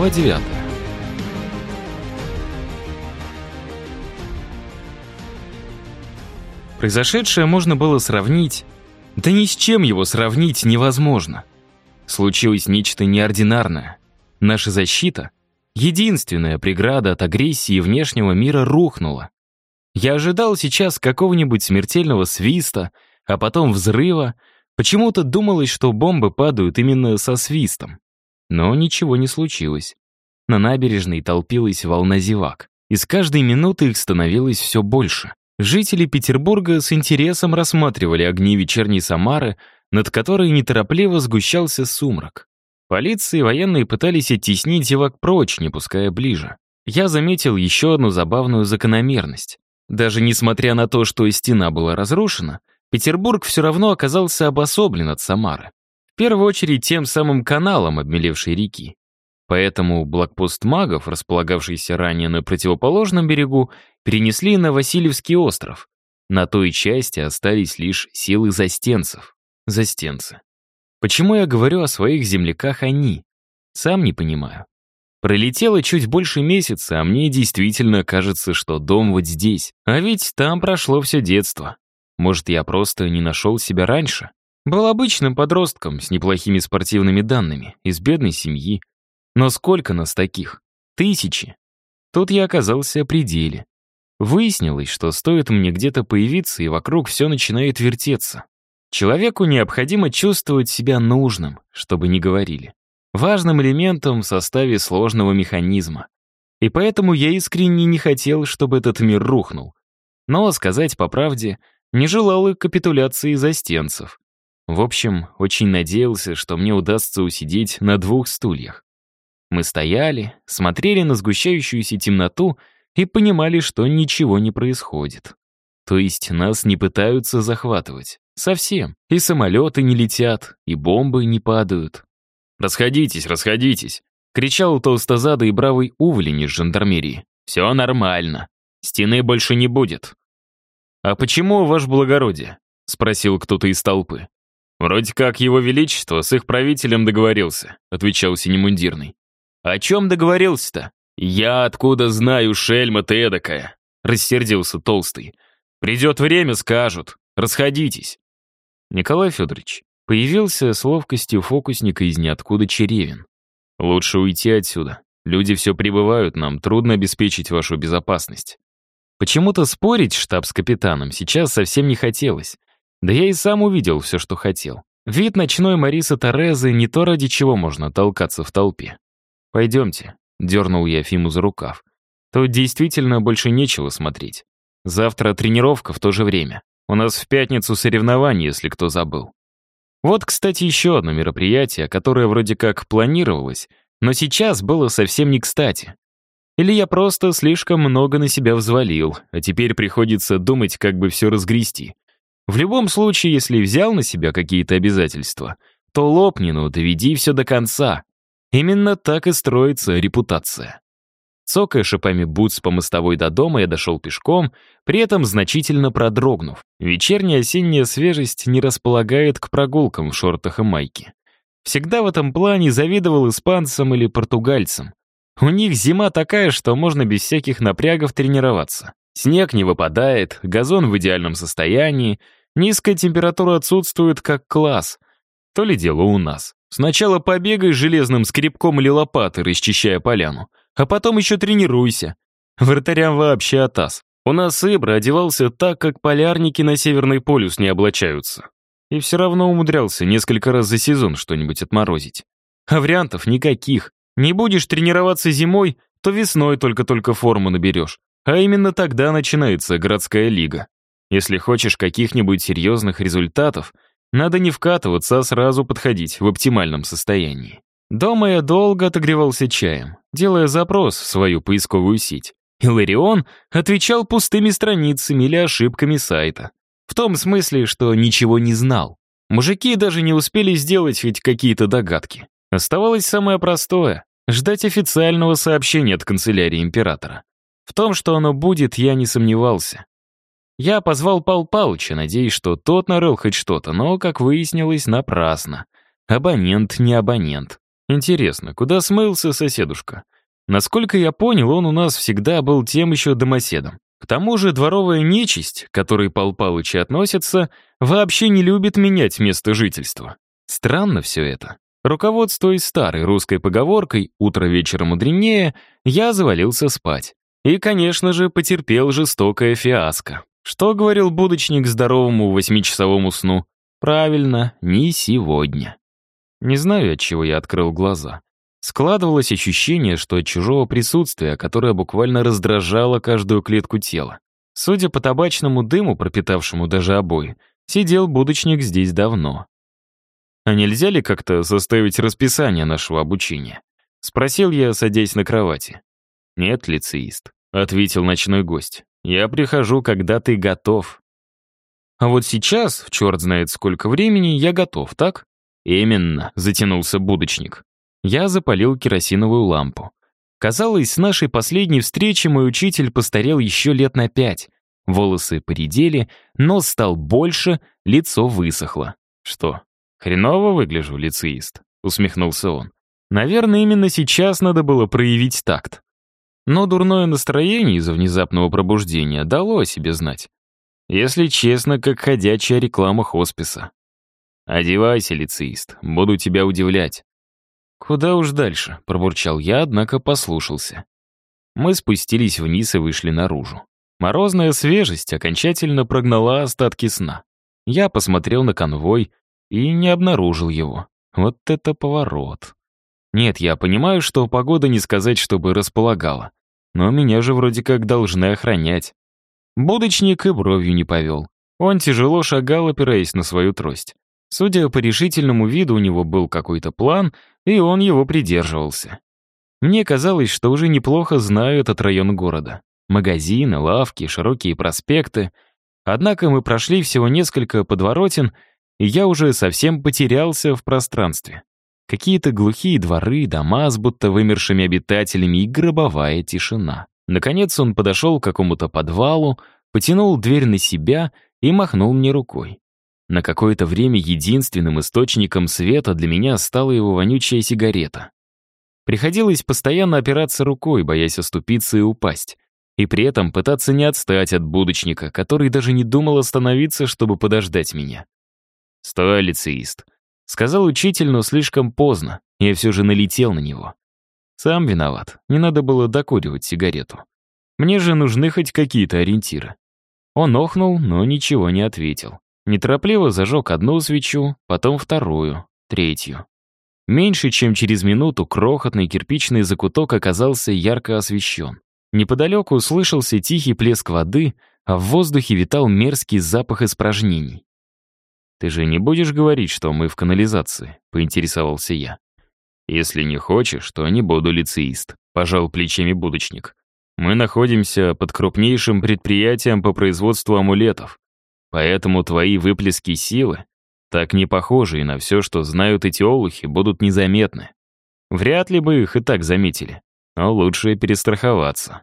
Глава 9. Произошедшее можно было сравнить... Да ни с чем его сравнить невозможно. Случилось нечто неординарное. Наша защита, единственная преграда от агрессии внешнего мира, рухнула. Я ожидал сейчас какого-нибудь смертельного свиста, а потом взрыва. Почему-то думалось, что бомбы падают именно со свистом. Но ничего не случилось. На набережной толпилась волна зевак. И с каждой минуты их становилось все больше. Жители Петербурга с интересом рассматривали огни вечерней Самары, над которой неторопливо сгущался сумрак. Полиция и военные пытались оттеснить зевак прочь, не пуская ближе. Я заметил еще одну забавную закономерность. Даже несмотря на то, что стена была разрушена, Петербург все равно оказался обособлен от Самары. Первую очередь тем самым каналом обмелевшей реки. Поэтому блокпост магов, располагавшийся ранее на противоположном берегу, перенесли на Васильевский остров. На той части остались лишь силы застенцев. Застенцы. Почему я говорю о своих земляках «они»? Сам не понимаю. Пролетело чуть больше месяца, а мне действительно кажется, что дом вот здесь. А ведь там прошло все детство. Может, я просто не нашел себя раньше? Был обычным подростком с неплохими спортивными данными, из бедной семьи. Но сколько нас таких? Тысячи. Тут я оказался о пределе. Выяснилось, что стоит мне где-то появиться, и вокруг все начинает вертеться. Человеку необходимо чувствовать себя нужным, чтобы не говорили. Важным элементом в составе сложного механизма. И поэтому я искренне не хотел, чтобы этот мир рухнул. Но, сказать по правде, не желал и капитуляции застенцев. В общем, очень надеялся, что мне удастся усидеть на двух стульях. Мы стояли, смотрели на сгущающуюся темноту и понимали, что ничего не происходит. То есть нас не пытаются захватывать. Совсем. И самолеты не летят, и бомбы не падают. «Расходитесь, расходитесь!» — кричал толстозадый и бравый уволень из жандармерии. «Все нормально. Стены больше не будет». «А почему, ваше благородие?» — спросил кто-то из толпы. «Вроде как его величество с их правителем договорился», — отвечал синемундирный. «О чем договорился-то?» «Я откуда знаю, шельма ты эдакая?» — рассердился толстый. «Придет время, скажут. Расходитесь». Николай Федорович появился с ловкостью фокусника из ниоткуда Черевин. «Лучше уйти отсюда. Люди все прибывают, нам трудно обеспечить вашу безопасность». Почему-то спорить штаб с капитаном сейчас совсем не хотелось. Да я и сам увидел все, что хотел. Вид ночной Марисы Торезы не то, ради чего можно толкаться в толпе. «Пойдемте», — дернул я Фиму за рукав. «Тут действительно больше нечего смотреть. Завтра тренировка в то же время. У нас в пятницу соревнования, если кто забыл. Вот, кстати, еще одно мероприятие, которое вроде как планировалось, но сейчас было совсем не кстати. Или я просто слишком много на себя взвалил, а теперь приходится думать, как бы все разгрести. В любом случае, если взял на себя какие-то обязательства, то лопни, ну, доведи все до конца. Именно так и строится репутация. Цокая шипами бутс по мостовой до дома, я дошел пешком, при этом значительно продрогнув. Вечерняя осенняя свежесть не располагает к прогулкам в шортах и майке. Всегда в этом плане завидовал испанцам или португальцам. У них зима такая, что можно без всяких напрягов тренироваться. Снег не выпадает, газон в идеальном состоянии, низкая температура отсутствует как класс. То ли дело у нас. Сначала побегай железным скребком или лопатой, расчищая поляну а потом еще тренируйся. Вратарям вообще атас. У нас Ибра одевался так, как полярники на Северный полюс не облачаются. И все равно умудрялся несколько раз за сезон что-нибудь отморозить. А вариантов никаких. Не будешь тренироваться зимой, то весной только-только форму наберешь. А именно тогда начинается городская лига. Если хочешь каких-нибудь серьезных результатов, надо не вкатываться, а сразу подходить в оптимальном состоянии. Дома я долго отогревался чаем, делая запрос в свою поисковую сеть. Иларион отвечал пустыми страницами или ошибками сайта. В том смысле, что ничего не знал. Мужики даже не успели сделать ведь какие-то догадки. Оставалось самое простое — ждать официального сообщения от канцелярии императора. В том, что оно будет, я не сомневался. Я позвал Пал Палыча, надеясь, что тот нарыл хоть что-то, но, как выяснилось, напрасно. Абонент не абонент. Интересно, куда смылся соседушка? Насколько я понял, он у нас всегда был тем еще домоседом. К тому же дворовая нечисть, к которой Пал Палычи относятся, вообще не любит менять место жительства. Странно все это. Руководствуясь старой русской поговоркой «утро вечера мудренее», я завалился спать. И, конечно же, потерпел жестокое фиаско. Что говорил будочник здоровому восьмичасовому сну? Правильно, не сегодня. Не знаю, от чего я открыл глаза. Складывалось ощущение, что от чужого присутствия, которое буквально раздражало каждую клетку тела. Судя по табачному дыму, пропитавшему даже обои, сидел будочник здесь давно. «А нельзя ли как-то составить расписание нашего обучения?» — спросил я, садясь на кровати. «Нет, лицеист», — ответил ночной гость. «Я прихожу, когда ты готов». «А вот сейчас, в черт знает сколько времени, я готов, так?» «Именно», — затянулся будочник. Я запалил керосиновую лампу. Казалось, с нашей последней встречи мой учитель постарел еще лет на пять. Волосы поредели, нос стал больше, лицо высохло. «Что, хреново выгляжу, лицеист?» — усмехнулся он. «Наверное, именно сейчас надо было проявить такт». Но дурное настроение из-за внезапного пробуждения дало о себе знать. Если честно, как ходячая реклама хосписа. «Одевайся, лицеист, буду тебя удивлять». «Куда уж дальше?» — пробурчал я, однако послушался. Мы спустились вниз и вышли наружу. Морозная свежесть окончательно прогнала остатки сна. Я посмотрел на конвой и не обнаружил его. Вот это поворот. Нет, я понимаю, что погода не сказать, чтобы располагала. Но меня же вроде как должны охранять. Будочник и бровью не повел. Он тяжело шагал, опираясь на свою трость. Судя по решительному виду, у него был какой-то план, и он его придерживался. Мне казалось, что уже неплохо знаю этот район города. Магазины, лавки, широкие проспекты. Однако мы прошли всего несколько подворотен, и я уже совсем потерялся в пространстве. Какие-то глухие дворы, дома с будто вымершими обитателями и гробовая тишина. Наконец он подошел к какому-то подвалу, потянул дверь на себя и махнул мне рукой. На какое-то время единственным источником света для меня стала его вонючая сигарета. Приходилось постоянно опираться рукой, боясь оступиться и упасть, и при этом пытаться не отстать от будочника, который даже не думал остановиться, чтобы подождать меня. «Стой, лицеист», — сказал учитель, но слишком поздно, я все же налетел на него. Сам виноват, не надо было докуривать сигарету. Мне же нужны хоть какие-то ориентиры. Он охнул, но ничего не ответил. Неторопливо зажег одну свечу, потом вторую, третью. Меньше чем через минуту крохотный кирпичный закуток оказался ярко освещен. Неподалеку услышался тихий плеск воды, а в воздухе витал мерзкий запах испражнений. «Ты же не будешь говорить, что мы в канализации?» — поинтересовался я. «Если не хочешь, то не буду лицеист», — пожал плечами будочник. «Мы находимся под крупнейшим предприятием по производству амулетов. Поэтому твои выплески силы, так не похожие на все, что знают эти олухи, будут незаметны. Вряд ли бы их и так заметили, но лучше перестраховаться.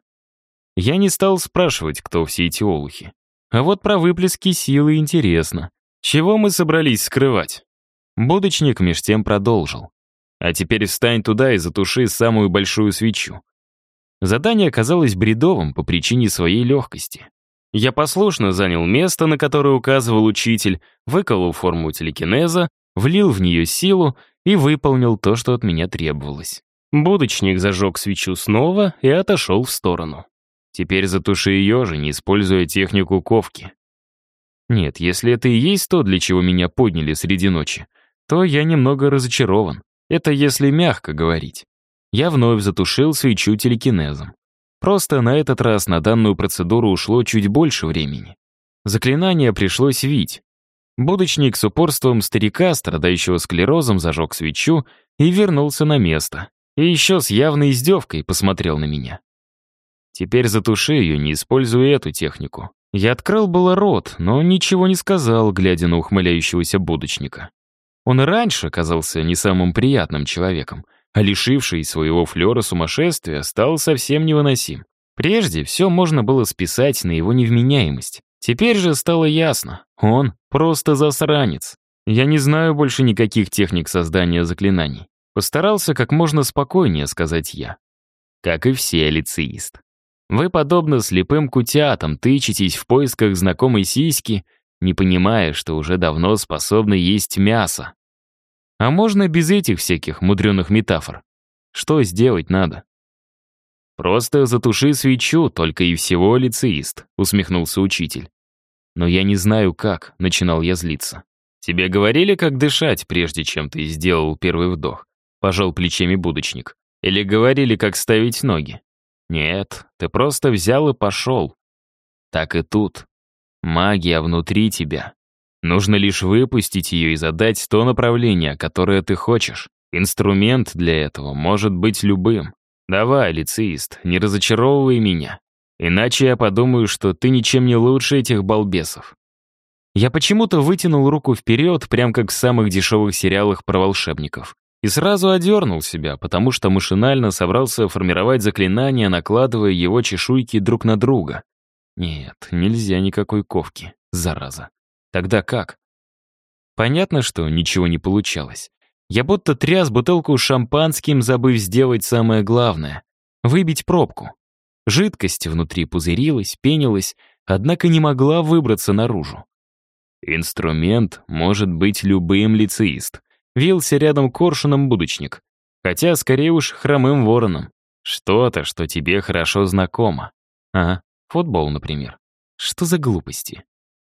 Я не стал спрашивать, кто все эти олухи. А вот про выплески силы интересно. Чего мы собрались скрывать? Будочник меж тем продолжил. А теперь встань туда и затуши самую большую свечу. Задание оказалось бредовым по причине своей легкости. Я послушно занял место, на которое указывал учитель, выколол форму телекинеза, влил в нее силу и выполнил то, что от меня требовалось. Будочник зажег свечу снова и отошел в сторону. Теперь затуши ее же, не используя технику ковки. Нет, если это и есть то, для чего меня подняли среди ночи, то я немного разочарован. Это если мягко говорить. Я вновь затушил свечу телекинезом. Просто на этот раз на данную процедуру ушло чуть больше времени. Заклинание пришлось вить. Будочник с упорством старика, страдающего склерозом, зажег свечу и вернулся на место. И еще с явной издевкой посмотрел на меня. Теперь затуши ее, не используя эту технику. Я открыл было рот, но ничего не сказал, глядя на ухмыляющегося будочника. Он раньше казался не самым приятным человеком — а лишивший своего флера сумасшествия стал совсем невыносим. Прежде все можно было списать на его невменяемость. Теперь же стало ясно, он просто засранец. Я не знаю больше никаких техник создания заклинаний. Постарался как можно спокойнее сказать я. Как и все лицеист. Вы, подобно слепым кутятам, тычетесь в поисках знакомой сиськи, не понимая, что уже давно способны есть мясо. А можно без этих всяких мудреных метафор? Что сделать надо? «Просто затуши свечу, только и всего лицеист», — усмехнулся учитель. «Но я не знаю, как», — начинал я злиться. «Тебе говорили, как дышать, прежде чем ты сделал первый вдох?» — пожал плечами будочник. «Или говорили, как ставить ноги?» «Нет, ты просто взял и пошел». «Так и тут. Магия внутри тебя. Нужно лишь выпустить ее и задать то направление, которое ты хочешь. Инструмент для этого может быть любым. Давай, лицеист, не разочаровывай меня. Иначе я подумаю, что ты ничем не лучше этих балбесов. Я почему-то вытянул руку вперед, прям как в самых дешевых сериалах про волшебников. И сразу одернул себя, потому что машинально собрался формировать заклинание, накладывая его чешуйки друг на друга. Нет, нельзя никакой ковки, зараза. Тогда как? Понятно, что ничего не получалось. Я будто тряс бутылку шампанским, забыв сделать самое главное — выбить пробку. Жидкость внутри пузырилась, пенилась, однако не могла выбраться наружу. Инструмент может быть любым лицеист. Вился рядом коршуном будочник. Хотя, скорее уж, хромым вороном. Что-то, что тебе хорошо знакомо. А, футбол, например. Что за глупости?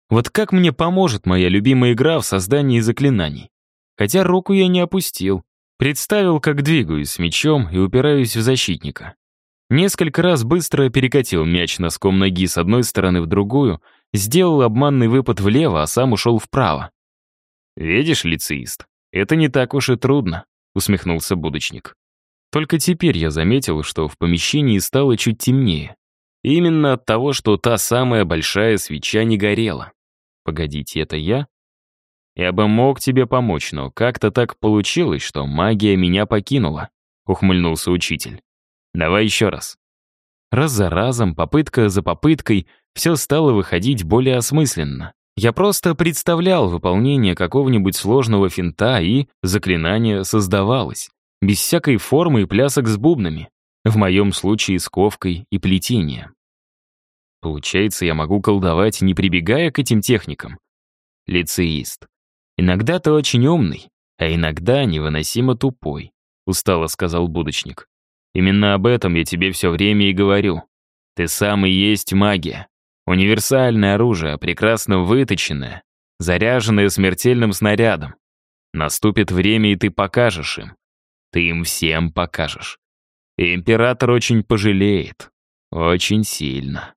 Вот как мне поможет моя любимая игра в создании заклинаний? Хотя руку я не опустил. Представил, как двигаюсь с мячом и упираюсь в защитника. Несколько раз быстро перекатил мяч носком ноги с одной стороны в другую, сделал обманный выпад влево, а сам ушел вправо. «Видишь, лицеист, это не так уж и трудно», — усмехнулся будочник. Только теперь я заметил, что в помещении стало чуть темнее. Именно от того, что та самая большая свеча не горела. Погодите, это я? Я бы мог тебе помочь, но как-то так получилось, что магия меня покинула», — ухмыльнулся учитель. «Давай еще раз». Раз за разом, попытка за попыткой, все стало выходить более осмысленно. Я просто представлял выполнение какого-нибудь сложного финта, и заклинание создавалось. Без всякой формы и плясок с бубнами. В моем случае с ковкой и плетением. Получается, я могу колдовать, не прибегая к этим техникам. Лицеист. «Иногда ты очень умный, а иногда невыносимо тупой», — устало сказал будочник. «Именно об этом я тебе все время и говорю. Ты сам и есть магия. Универсальное оружие, прекрасно выточенное, заряженное смертельным снарядом. Наступит время, и ты покажешь им. Ты им всем покажешь. И император очень пожалеет. Очень сильно».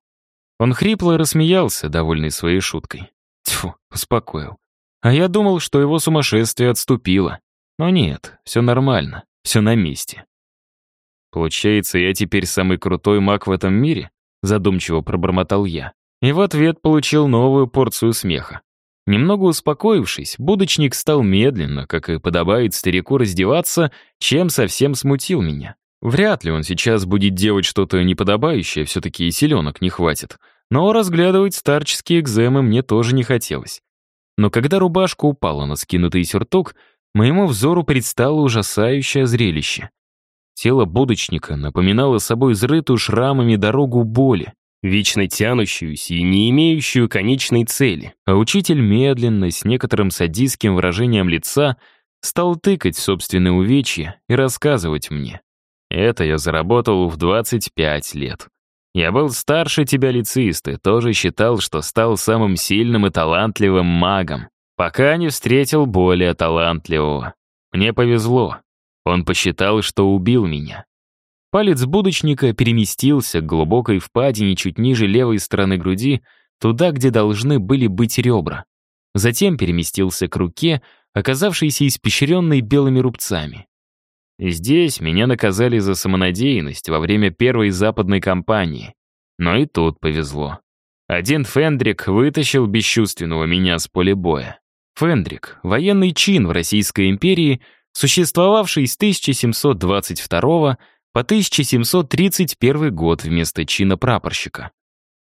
Он хрипло рассмеялся, довольный своей шуткой. Тьфу, успокоил. А я думал, что его сумасшествие отступило. Но нет, все нормально, все на месте. Получается, я теперь самый крутой маг в этом мире? Задумчиво пробормотал я. И в ответ получил новую порцию смеха. Немного успокоившись, будочник стал медленно, как и подобает старику раздеваться, чем совсем смутил меня. Вряд ли он сейчас будет делать что-то неподобающее, все-таки и селенок не хватит. Но разглядывать старческие экземы мне тоже не хотелось. Но когда рубашка упала на скинутый сюртук, моему взору предстало ужасающее зрелище. Тело будочника напоминало собой изрытую шрамами дорогу боли, вечно тянущуюся и не имеющую конечной цели. А учитель медленно, с некоторым садистским выражением лица, стал тыкать собственные увечья и рассказывать мне. Это я заработал в 25 лет. Я был старше тебя, лицеист, и тоже считал, что стал самым сильным и талантливым магом, пока не встретил более талантливого. Мне повезло. Он посчитал, что убил меня. Палец будочника переместился к глубокой впадине чуть ниже левой стороны груди, туда, где должны были быть ребра. Затем переместился к руке, оказавшейся испещренной белыми рубцами. Здесь меня наказали за самонадеянность во время первой западной кампании. Но и тут повезло. Один Фендрик вытащил бесчувственного меня с поля боя. Фендрик — военный чин в Российской империи, существовавший с 1722 по 1731 год вместо чина прапорщика.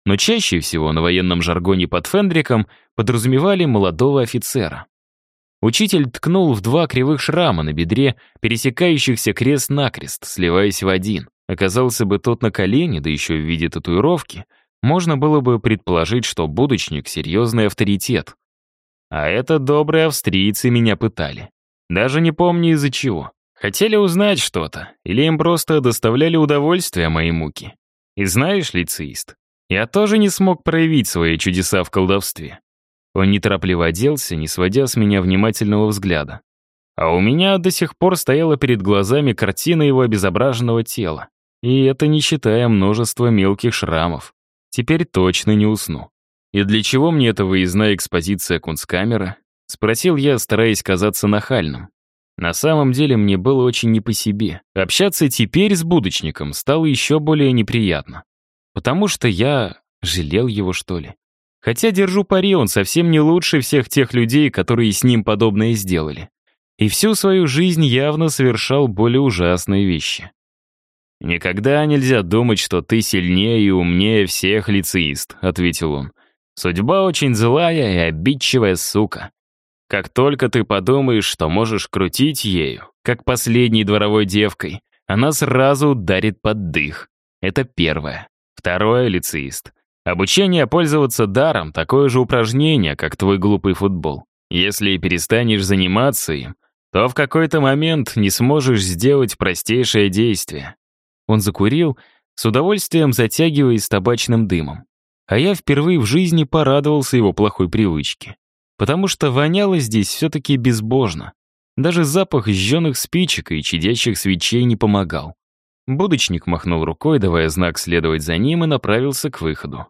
Но чаще всего на военном жаргоне под Фендриком подразумевали молодого офицера. Учитель ткнул в два кривых шрама на бедре, пересекающихся крест-накрест, сливаясь в один. Оказался бы тот на колене, да еще в виде татуировки, можно было бы предположить, что будочник — серьезный авторитет. А это добрые австрийцы меня пытали. Даже не помню из-за чего. Хотели узнать что-то, или им просто доставляли удовольствие мои муки. И знаешь, лицеист, я тоже не смог проявить свои чудеса в колдовстве. Он неторопливо оделся, не сводя с меня внимательного взгляда. А у меня до сих пор стояла перед глазами картина его обезображенного тела. И это не считая множества мелких шрамов. Теперь точно не усну. «И для чего мне эта выездная экспозиция кунсткамеры?» — спросил я, стараясь казаться нахальным. На самом деле мне было очень не по себе. Общаться теперь с будочником стало еще более неприятно. Потому что я жалел его, что ли. Хотя, держу пари, он совсем не лучше всех тех людей, которые с ним подобное сделали. И всю свою жизнь явно совершал более ужасные вещи. «Никогда нельзя думать, что ты сильнее и умнее всех лицеист», — ответил он. «Судьба очень злая и обидчивая сука. Как только ты подумаешь, что можешь крутить ею, как последней дворовой девкой, она сразу ударит под дых. Это первое. Второе, лицеист. Обучение пользоваться даром — такое же упражнение, как твой глупый футбол. Если перестанешь заниматься им, то в какой-то момент не сможешь сделать простейшее действие. Он закурил, с удовольствием затягиваясь табачным дымом. А я впервые в жизни порадовался его плохой привычке потому что воняло здесь все-таки безбожно. Даже запах жженых спичек и чадящих свечей не помогал. Будочник махнул рукой, давая знак следовать за ним, и направился к выходу.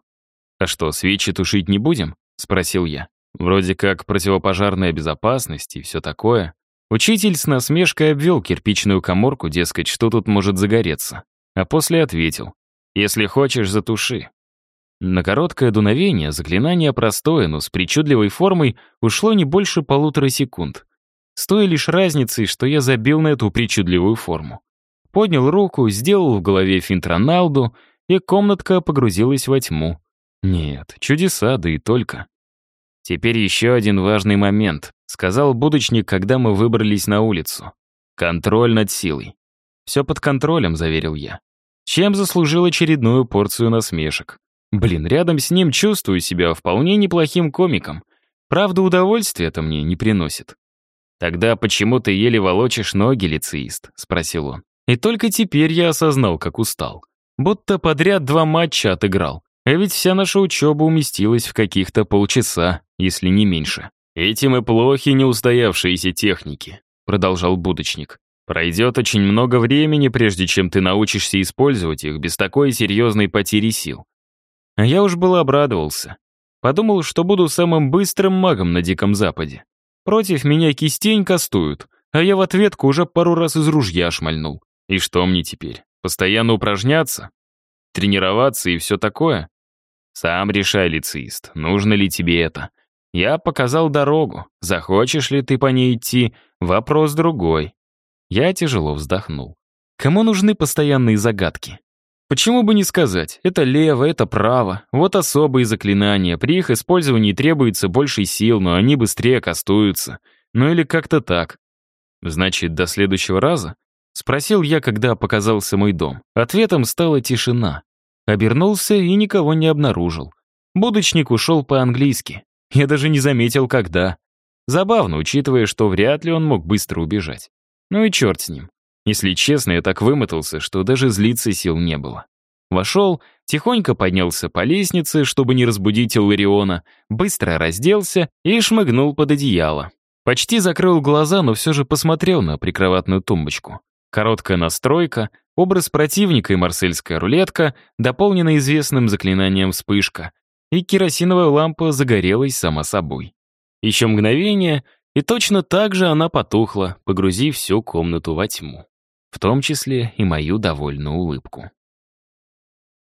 «А что, свечи тушить не будем?» — спросил я. «Вроде как противопожарная безопасность и все такое». Учитель с насмешкой обвел кирпичную коморку, дескать, что тут может загореться. А после ответил. «Если хочешь, затуши. На короткое дуновение заклинание простое, но с причудливой формой ушло не больше полутора секунд. С той лишь разницей, что я забил на эту причудливую форму. Поднял руку, сделал в голове финт Роналду, и комнатка погрузилась во тьму. Нет, чудеса, да и только. «Теперь еще один важный момент», — сказал будочник, когда мы выбрались на улицу. «Контроль над силой». «Все под контролем», — заверил я. Чем заслужил очередную порцию насмешек. Блин, рядом с ним чувствую себя вполне неплохим комиком. Правда, удовольствие это мне не приносит. «Тогда почему ты еле волочишь ноги, лицеист?» — спросил он. И только теперь я осознал, как устал. Будто подряд два матча отыграл. А ведь вся наша учеба уместилась в каких-то полчаса, если не меньше. «Этим и плохи неустоявшиеся техники», — продолжал будочник. «Пройдет очень много времени, прежде чем ты научишься использовать их без такой серьезной потери сил. А я уж было обрадовался. Подумал, что буду самым быстрым магом на Диком Западе. Против меня кистень кастуют, а я в ответку уже пару раз из ружья шмальнул. И что мне теперь? Постоянно упражняться? Тренироваться и все такое? Сам решай, лицеист, нужно ли тебе это. Я показал дорогу. Захочешь ли ты по ней идти, вопрос другой. Я тяжело вздохнул. Кому нужны постоянные загадки? Почему бы не сказать, это лево, это право, вот особые заклинания, при их использовании требуется больше сил, но они быстрее кастуются. Ну или как-то так. Значит, до следующего раза? Спросил я, когда показался мой дом. Ответом стала тишина. Обернулся и никого не обнаружил. Будочник ушел по-английски. Я даже не заметил, когда. Забавно, учитывая, что вряд ли он мог быстро убежать. Ну и черт с ним. Если честно, я так вымотался, что даже злиться сил не было. Вошел, тихонько поднялся по лестнице, чтобы не разбудить Илариона, быстро разделся и шмыгнул под одеяло. Почти закрыл глаза, но все же посмотрел на прикроватную тумбочку. Короткая настройка, образ противника и марсельская рулетка, дополнена известным заклинанием «Вспышка», и керосиновая лампа загорелась сама собой. Еще мгновение, и точно так же она потухла, погрузив всю комнату во тьму в том числе и мою довольную улыбку.